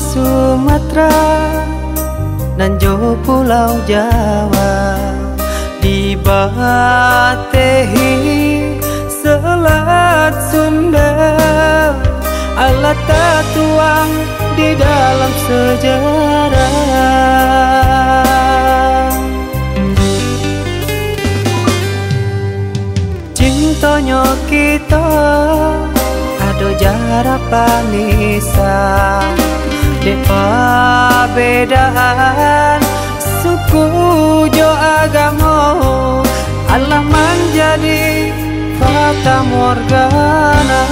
Sumatera dan Jo Pulau Jawa. Di Batehi Selat Sunda alat tuang di dalam sejarah. Cintonya kita ada jarak panisa Depa bedaan suku jo agama Allah menjadi fata morgana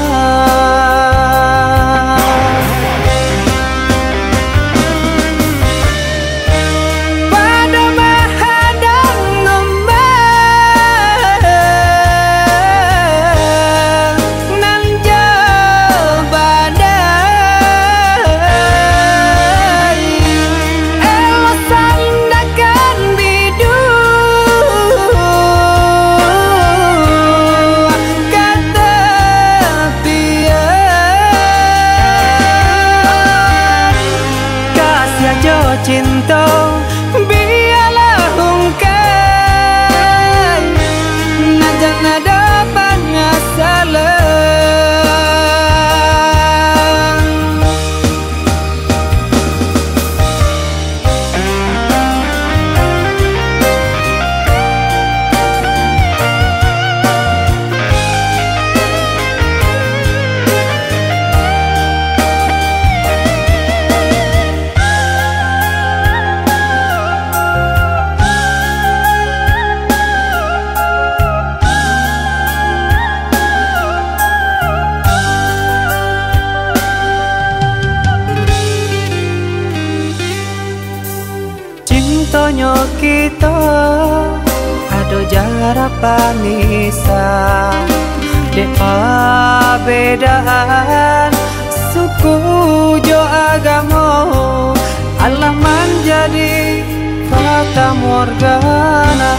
kita. Ada jarak panisa. Depa bedaan suku jo agama Allah menjadi fata morgana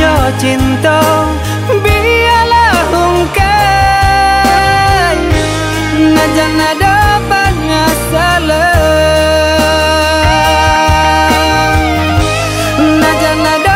cho cinta biarlah hungkai najan ada banyak salah najan ada